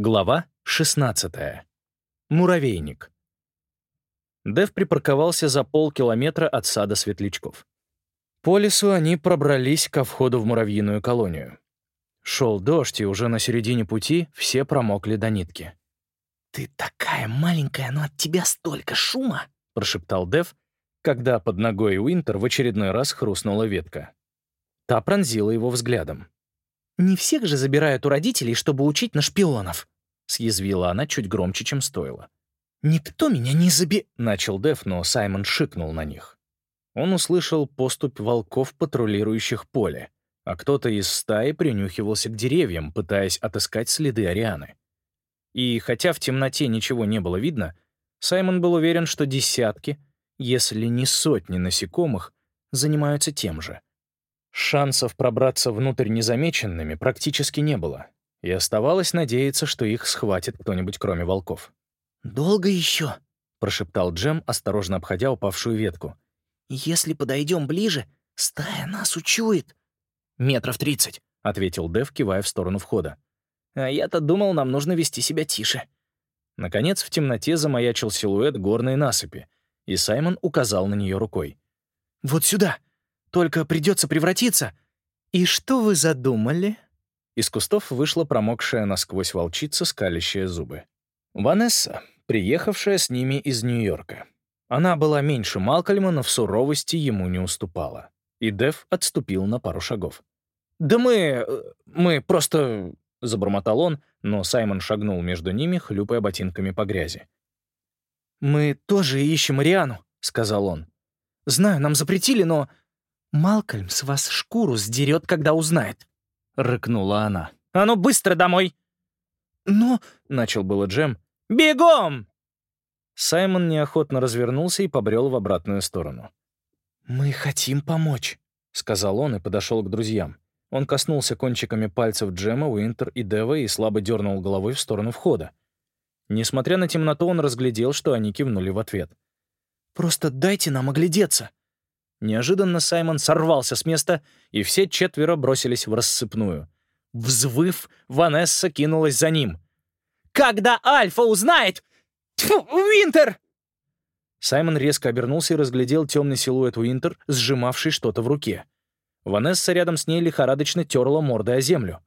Глава 16. Муравейник. Дэв припарковался за полкилометра от сада светлячков. По лесу они пробрались ко входу в муравьиную колонию. Шел дождь, и уже на середине пути все промокли до нитки. «Ты такая маленькая, но от тебя столько шума!» — прошептал Дэв, когда под ногой Уинтер в очередной раз хрустнула ветка. Та пронзила его взглядом. «Не всех же забирают у родителей, чтобы учить на шпионов», — съязвила она чуть громче, чем стоило. «Никто меня не заби...» — начал Деф, но Саймон шикнул на них. Он услышал поступь волков, патрулирующих поле, а кто-то из стаи принюхивался к деревьям, пытаясь отыскать следы Арианы. И хотя в темноте ничего не было видно, Саймон был уверен, что десятки, если не сотни насекомых, занимаются тем же — Шансов пробраться внутрь незамеченными практически не было, и оставалось надеяться, что их схватит кто-нибудь, кроме волков. «Долго еще?» — прошептал Джем, осторожно обходя упавшую ветку. «Если подойдем ближе, стая нас учует». «Метров тридцать», — ответил Дэв, кивая в сторону входа. «А я-то думал, нам нужно вести себя тише». Наконец, в темноте замаячил силуэт горной насыпи, и Саймон указал на нее рукой. «Вот сюда!» Только придется превратиться. И что вы задумали?» Из кустов вышла промокшая насквозь волчица, скалящая зубы. Ванесса, приехавшая с ними из Нью-Йорка. Она была меньше Малкольма, но в суровости ему не уступала. И Дев отступил на пару шагов. «Да мы... Э, мы просто...» — забормотал он, но Саймон шагнул между ними, хлюпая ботинками по грязи. «Мы тоже ищем Мариану», — сказал он. «Знаю, нам запретили, но «Малкольм с вас шкуру сдерет, когда узнает», — рыкнула она. «А ну быстро домой!» «Но...» — начал было Джем. «Бегом!» Саймон неохотно развернулся и побрел в обратную сторону. «Мы хотим помочь», — сказал он и подошел к друзьям. Он коснулся кончиками пальцев Джема, Уинтер и Дева и слабо дернул головой в сторону входа. Несмотря на темноту, он разглядел, что они кивнули в ответ. «Просто дайте нам оглядеться», Неожиданно Саймон сорвался с места, и все четверо бросились в рассыпную. Взвыв, Ванесса кинулась за ним. «Когда Альфа узнает! Тьфу, Уинтер!» Саймон резко обернулся и разглядел темный силуэт Уинтер, сжимавший что-то в руке. Ванесса рядом с ней лихорадочно терла мордой о землю.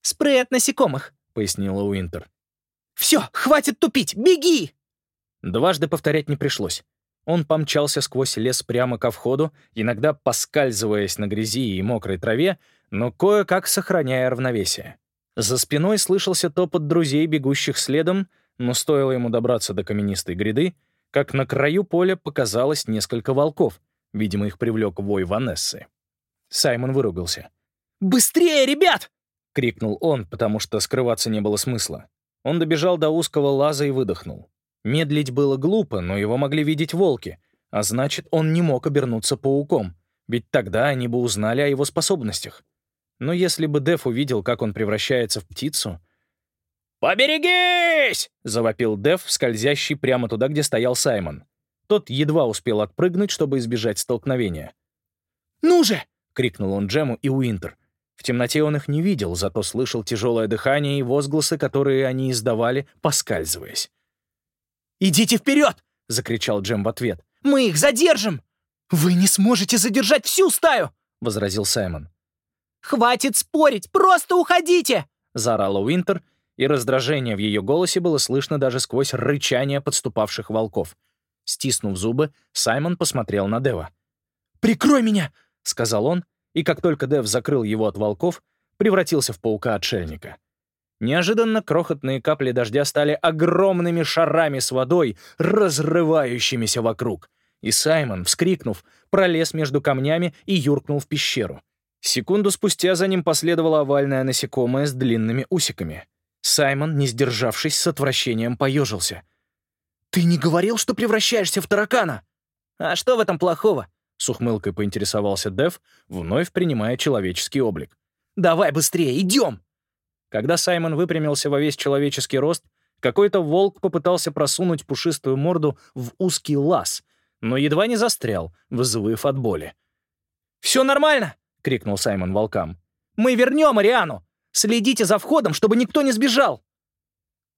«Спрей от насекомых», — пояснила Уинтер. «Все, хватит тупить, беги!» Дважды повторять не пришлось. Он помчался сквозь лес прямо ко входу, иногда поскальзываясь на грязи и мокрой траве, но кое-как сохраняя равновесие. За спиной слышался топот друзей, бегущих следом, но стоило ему добраться до каменистой гряды, как на краю поля показалось несколько волков. Видимо, их привлек вой Ванессы. Саймон выругался. «Быстрее, ребят!» — крикнул он, потому что скрываться не было смысла. Он добежал до узкого лаза и выдохнул. Медлить было глупо, но его могли видеть волки, а значит, он не мог обернуться пауком, ведь тогда они бы узнали о его способностях. Но если бы Деф увидел, как он превращается в птицу... «Поберегись!» — завопил Деф, скользящий прямо туда, где стоял Саймон. Тот едва успел отпрыгнуть, чтобы избежать столкновения. «Ну же!» — крикнул он Джему и Уинтер. В темноте он их не видел, зато слышал тяжелое дыхание и возгласы, которые они издавали, поскальзываясь. «Идите вперед!» — закричал Джем в ответ. «Мы их задержим!» «Вы не сможете задержать всю стаю!» — возразил Саймон. «Хватит спорить! Просто уходите!» — заорала Уинтер, и раздражение в ее голосе было слышно даже сквозь рычание подступавших волков. Стиснув зубы, Саймон посмотрел на Дева. «Прикрой меня!» — сказал он, и как только Дев закрыл его от волков, превратился в паука-отшельника. Неожиданно крохотные капли дождя стали огромными шарами с водой, разрывающимися вокруг. И Саймон, вскрикнув, пролез между камнями и юркнул в пещеру. Секунду спустя за ним последовало овальное насекомое с длинными усиками. Саймон, не сдержавшись, с отвращением поежился. «Ты не говорил, что превращаешься в таракана?» «А что в этом плохого?» — с ухмылкой поинтересовался Дев, вновь принимая человеческий облик. «Давай быстрее, идем!» Когда Саймон выпрямился во весь человеческий рост, какой-то волк попытался просунуть пушистую морду в узкий лаз, но едва не застрял, взвыв от боли. «Все нормально!» — крикнул Саймон волкам. «Мы вернем Ариану! Следите за входом, чтобы никто не сбежал!»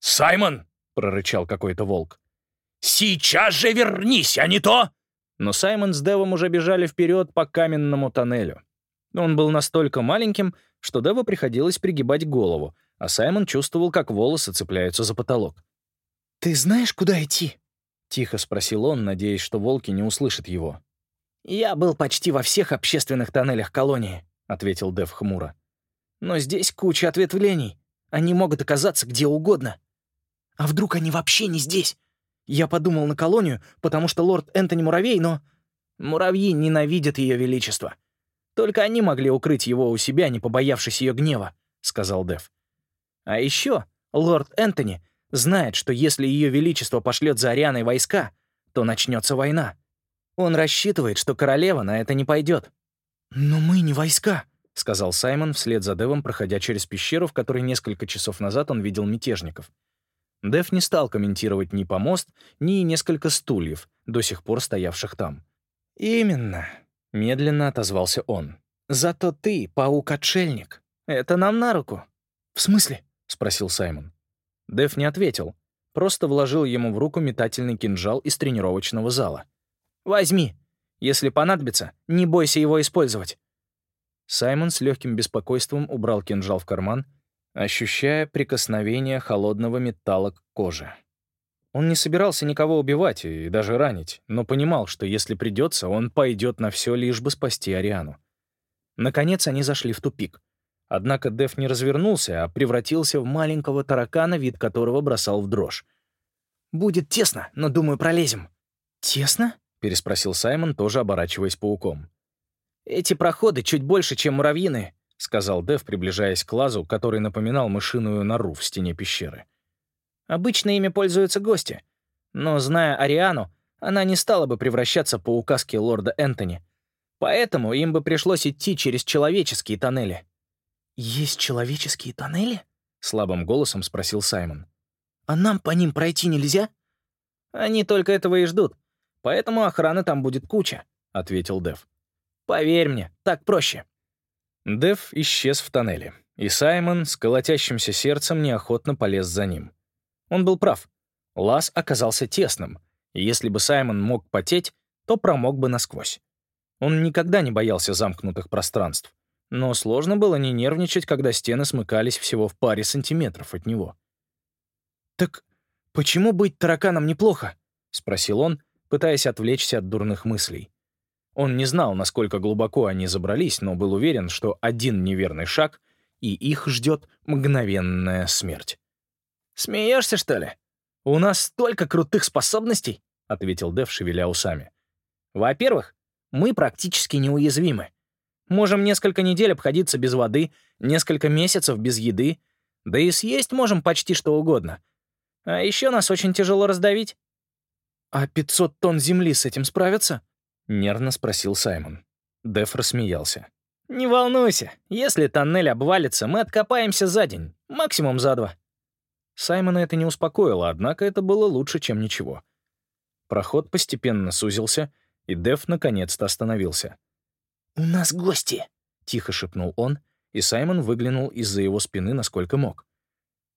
«Саймон!» — прорычал какой-то волк. «Сейчас же вернись, а не то!» Но Саймон с Девом уже бежали вперед по каменному тоннелю. Он был настолько маленьким, что Деву приходилось пригибать голову, а Саймон чувствовал, как волосы цепляются за потолок. «Ты знаешь, куда идти?» — тихо спросил он, надеясь, что волки не услышат его. «Я был почти во всех общественных тоннелях колонии», — ответил Дев хмуро. «Но здесь куча ответвлений. Они могут оказаться где угодно. А вдруг они вообще не здесь? Я подумал на колонию, потому что лорд Энтони Муравей, но... Муравьи ненавидят Ее Величество. Только они могли укрыть его у себя, не побоявшись ее гнева», — сказал Дев. «А еще лорд Энтони знает, что если Ее Величество пошлет за Арианой войска, то начнется война. Он рассчитывает, что королева на это не пойдет. «Но мы не войска», — сказал Саймон вслед за Девом, проходя через пещеру, в которой несколько часов назад он видел мятежников. Дев не стал комментировать ни помост, ни несколько стульев, до сих пор стоявших там. «Именно», — медленно отозвался он. «Зато ты, паук-отшельник. Это нам на руку». «В смысле?» — спросил Саймон. Дев не ответил, просто вложил ему в руку метательный кинжал из тренировочного зала. «Возьми. Если понадобится, не бойся его использовать». Саймон с легким беспокойством убрал кинжал в карман ощущая прикосновение холодного металла к коже. Он не собирался никого убивать и даже ранить, но понимал, что если придется, он пойдет на все, лишь бы спасти Ариану. Наконец они зашли в тупик. Однако Дев не развернулся, а превратился в маленького таракана, вид которого бросал в дрожь. «Будет тесно, но, думаю, пролезем». «Тесно?» — переспросил Саймон, тоже оборачиваясь пауком. «Эти проходы чуть больше, чем муравьиные. — сказал Дев, приближаясь к лазу, который напоминал мышиную нору в стене пещеры. «Обычно ими пользуются гости. Но, зная Ариану, она не стала бы превращаться по указке лорда Энтони. Поэтому им бы пришлось идти через человеческие тоннели». «Есть человеческие тоннели?» — слабым голосом спросил Саймон. «А нам по ним пройти нельзя?» «Они только этого и ждут. Поэтому охраны там будет куча», — ответил Дев. «Поверь мне, так проще». Дев исчез в тоннеле, и Саймон с колотящимся сердцем неохотно полез за ним. Он был прав. Лаз оказался тесным, и если бы Саймон мог потеть, то промок бы насквозь. Он никогда не боялся замкнутых пространств, но сложно было не нервничать, когда стены смыкались всего в паре сантиметров от него. «Так почему быть тараканом неплохо?» — спросил он, пытаясь отвлечься от дурных мыслей. Он не знал, насколько глубоко они забрались, но был уверен, что один неверный шаг, и их ждет мгновенная смерть. «Смеешься, что ли? У нас столько крутых способностей!» — ответил Дэв, шевеля усами. «Во-первых, мы практически неуязвимы. Можем несколько недель обходиться без воды, несколько месяцев без еды, да и съесть можем почти что угодно. А еще нас очень тяжело раздавить». «А 500 тонн земли с этим справятся?» — нервно спросил Саймон. Деф рассмеялся. «Не волнуйся. Если тоннель обвалится, мы откопаемся за день, максимум за два». Саймона это не успокоило, однако это было лучше, чем ничего. Проход постепенно сузился, и Деф наконец-то остановился. «У нас гости!» — тихо шепнул он, и Саймон выглянул из-за его спины, насколько мог.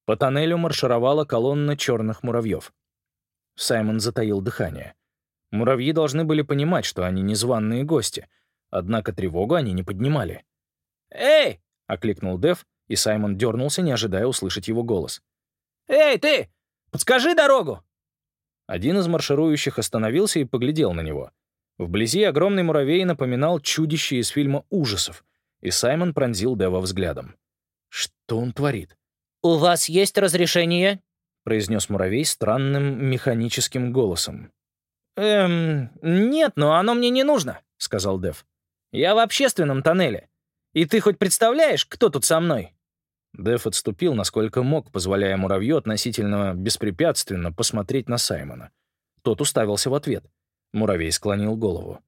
По тоннелю маршировала колонна черных муравьев. Саймон затаил дыхание. Муравьи должны были понимать, что они незваные гости, однако тревогу они не поднимали. «Эй!» — окликнул Дев, и Саймон дернулся, не ожидая услышать его голос. «Эй, ты! Подскажи дорогу!» Один из марширующих остановился и поглядел на него. Вблизи огромный муравей напоминал чудище из фильма ужасов, и Саймон пронзил Дева взглядом. Что он творит? «У вас есть разрешение?» — произнес муравей странным механическим голосом. «Эм, нет, но оно мне не нужно», — сказал Дев. «Я в общественном тоннеле. И ты хоть представляешь, кто тут со мной?» Дев отступил, насколько мог, позволяя муравью относительно беспрепятственно посмотреть на Саймона. Тот уставился в ответ. Муравей склонил голову.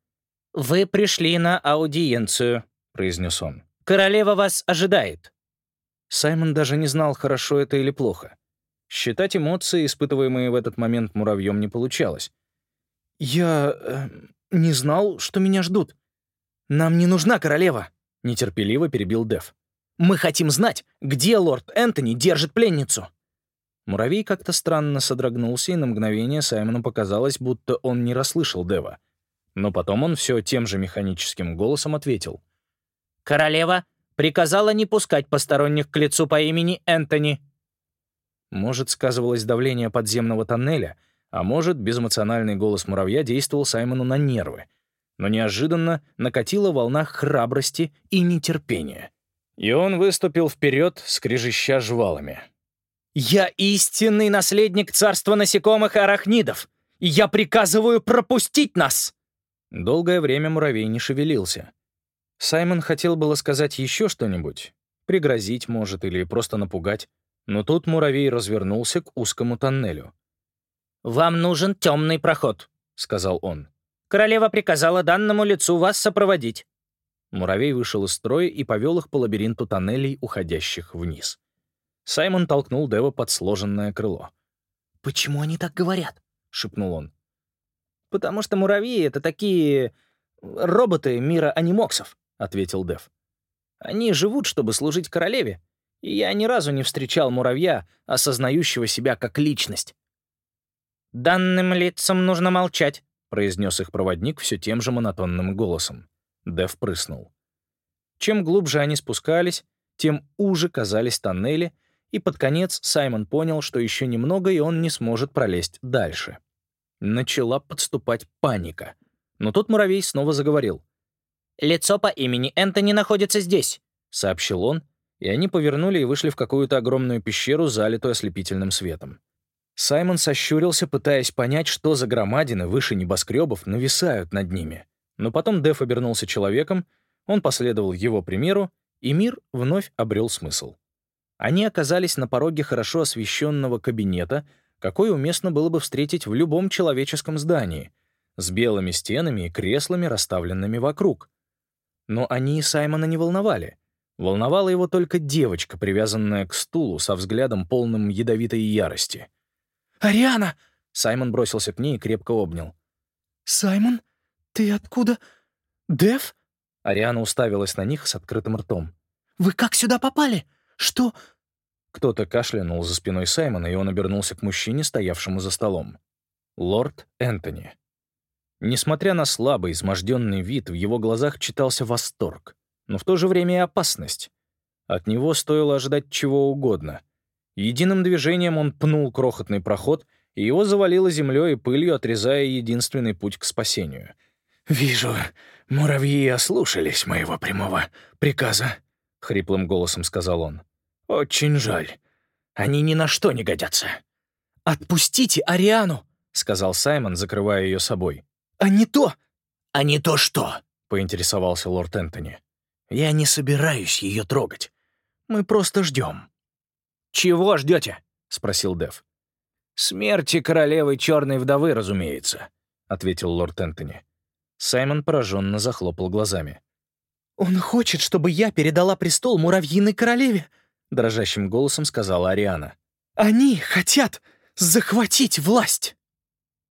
«Вы пришли на аудиенцию», — произнес он. «Королева вас ожидает». Саймон даже не знал, хорошо это или плохо. Считать эмоции, испытываемые в этот момент муравьем, не получалось. «Я... Э, не знал, что меня ждут. Нам не нужна королева», — нетерпеливо перебил Дев. «Мы хотим знать, где лорд Энтони держит пленницу». Муравей как-то странно содрогнулся, и на мгновение Саймону показалось, будто он не расслышал Дева. Но потом он все тем же механическим голосом ответил. «Королева приказала не пускать посторонних к лицу по имени Энтони». Может, сказывалось давление подземного тоннеля, а может, безэмоциональный голос муравья действовал Саймону на нервы. Но неожиданно накатила волна храбрости и нетерпения. И он выступил вперед, скрежеща жвалами. «Я истинный наследник царства насекомых и арахнидов, и я приказываю пропустить нас!» Долгое время муравей не шевелился. Саймон хотел было сказать еще что-нибудь, пригрозить, может, или просто напугать, но тут муравей развернулся к узкому тоннелю. «Вам нужен темный проход», — сказал он. «Королева приказала данному лицу вас сопроводить». Муравей вышел из строя и повел их по лабиринту тоннелей, уходящих вниз. Саймон толкнул Дева под сложенное крыло. «Почему они так говорят?» — шепнул он. «Потому что муравьи — это такие роботы мира анимоксов», — ответил Дев. «Они живут, чтобы служить королеве, и я ни разу не встречал муравья, осознающего себя как личность». «Данным лицам нужно молчать», — произнес их проводник все тем же монотонным голосом. Дев прыснул. Чем глубже они спускались, тем уже казались тоннели, и под конец Саймон понял, что еще немного, и он не сможет пролезть дальше. Начала подступать паника. Но тут муравей снова заговорил. «Лицо по имени Энтони находится здесь», — сообщил он, и они повернули и вышли в какую-то огромную пещеру, залитую ослепительным светом. Саймон сощурился, пытаясь понять, что за громадины выше небоскребов нависают над ними. Но потом Деф обернулся человеком, он последовал его примеру, и мир вновь обрел смысл. Они оказались на пороге хорошо освещенного кабинета, какой уместно было бы встретить в любом человеческом здании, с белыми стенами и креслами, расставленными вокруг. Но они и Саймона не волновали. Волновала его только девочка, привязанная к стулу, со взглядом полным ядовитой ярости. «Ариана!» — Саймон бросился к ней и крепко обнял. «Саймон?» «Ты откуда? Дев?» Ариана уставилась на них с открытым ртом. «Вы как сюда попали? Что...» Кто-то кашлянул за спиной Саймона, и он обернулся к мужчине, стоявшему за столом. Лорд Энтони. Несмотря на слабый, изможденный вид, в его глазах читался восторг, но в то же время и опасность. От него стоило ожидать чего угодно. Единым движением он пнул крохотный проход, и его завалило землей и пылью, отрезая единственный путь к спасению — «Вижу, муравьи ослушались моего прямого приказа», — хриплым голосом сказал он. «Очень жаль. Они ни на что не годятся». «Отпустите Ариану», — сказал Саймон, закрывая ее собой. «А не то!» «А не то что?» — поинтересовался лорд Энтони. «Я не собираюсь ее трогать. Мы просто ждем». «Чего ждете?» — спросил Дев. «Смерти королевы черной вдовы, разумеется», — ответил лорд Энтони. Саймон пораженно захлопал глазами. «Он хочет, чтобы я передала престол муравьиной королеве», — дрожащим голосом сказала Ариана. «Они хотят захватить власть!»